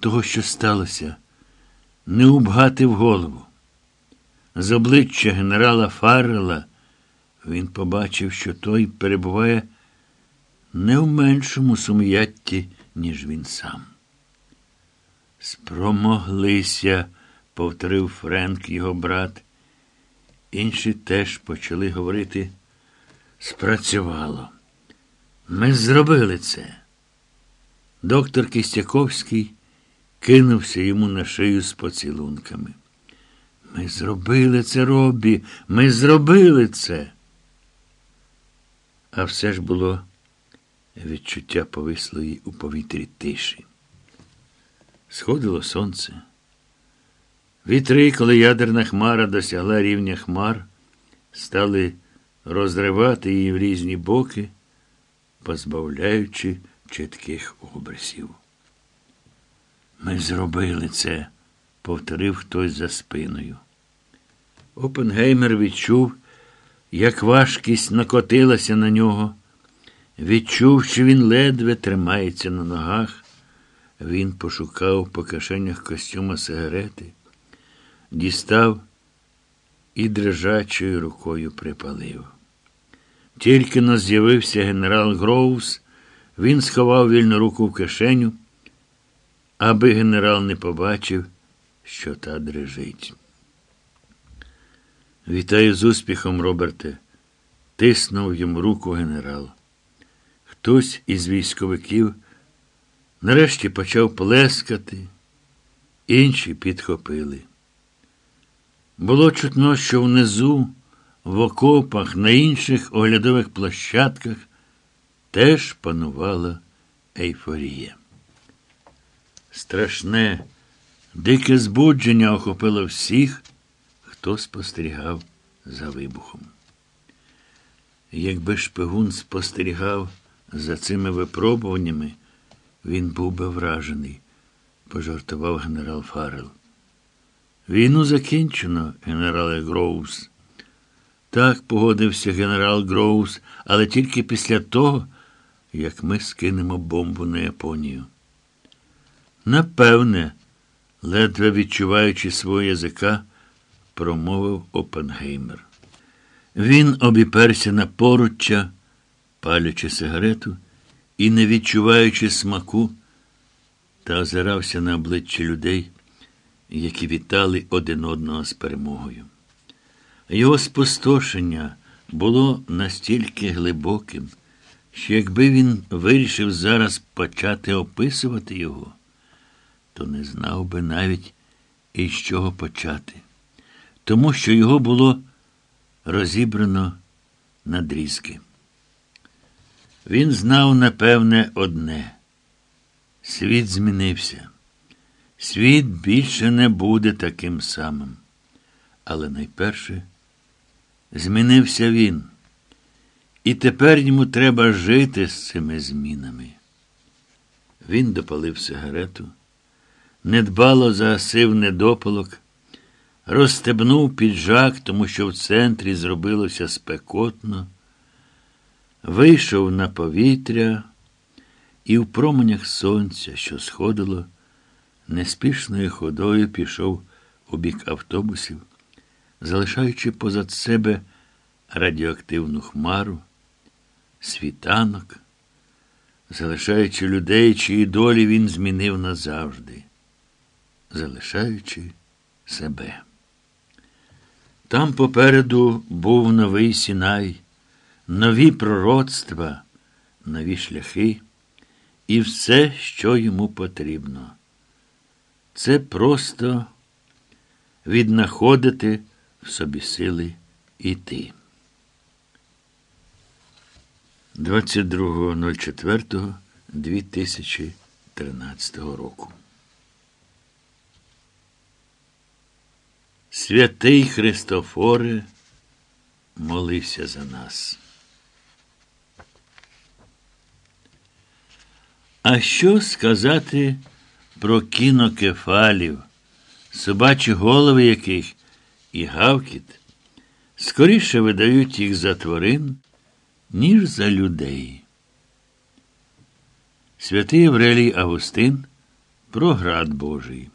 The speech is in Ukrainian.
того, що сталося, не убгати в голову. З обличчя генерала Фаррела він побачив, що той перебуває не в меншому сум'ятті, ніж він сам. Спромоглися, повторив Френк, його брат. Інші теж почали говорити. Спрацювало. Ми зробили це. Доктор Кістяковський кинувся йому на шию з поцілунками. Ми зробили це, Робі, ми зробили це. А все ж було відчуття повислої у повітрі тиші. Сходило сонце. Вітри, коли ядерна хмара досягла рівня хмар, стали розривати її в різні боки, позбавляючи чітких обрисів. Ми зробили це, повторив хтось за спиною. Опенгеймер відчув, як важкість накотилася на нього. Відчув, що він ледве тримається на ногах. Він пошукав по кишенях костюма сигарети, дістав і дрижачою рукою припалив. Тільки но з'явився генерал Гроус, він сховав вільну руку в кишеню, аби генерал не побачив, що та дрижить. Вітаю з успіхом, Роберте, тиснув йому руку генерал. Хтось із військовиків нарешті почав плескати, інші підхопили. Було чутно, що внизу, в окопах, на інших оглядових площадках теж панувала ейфорія. Страшне, дике збудження охопило всіх, хто спостерігав за вибухом. Якби шпигун спостерігав за цими випробуваннями, він був би вражений, пожартував генерал Фаррел. Війну закінчено, генерале Гроус. Так погодився генерал Гроус, але тільки після того, як ми скинемо бомбу на Японію. Напевне, ледве відчуваючи свого язика, промовив Опенгеймер. Він обіперся на поруччя, палячи сигарету і, не відчуваючи смаку, та озирався на обличчя людей, які вітали один одного з перемогою. Його спустошення було настільки глибоким, що якби він вирішив зараз почати описувати його, то не знав би навіть із чого почати, тому що його було розібрано на дрізки. Він знав, напевне, одне. Світ змінився. Світ більше не буде таким самим. Але найперше змінився він. І тепер йому треба жити з цими змінами. Він допалив сигарету, недбало загасив недопалок, розстебнув піджак, тому що в центрі зробилося спекотно, вийшов на повітря і в променях сонця, що сходило, неспішною ходою пішов у бік автобусів, залишаючи позад себе радіоактивну хмару, світанок, залишаючи людей, чиї долі він змінив назавжди, залишаючи себе. Там попереду був новий сінай, нові пророцтва, нові шляхи і все, що йому потрібно. Це просто віднаходити в собі сили іти. 22.04.2013 року. Святий Христофоре, молився за нас. А що сказати про кінокефалів, собачі голови яких і гавкіт скоріше видають їх за тварин, ніж за людей? Святий Єврелій Августин про град Божий.